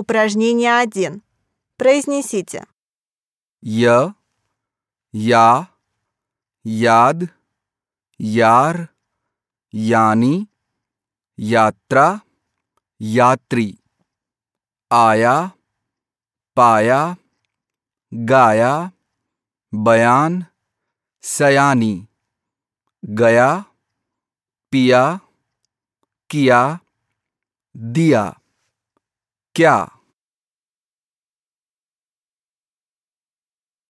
Упражнение 1. Произнесите. य या याद यार यानी यात्रा यात्री आया पाया गाया बयान सयानी गया पिया किया दिया क्या?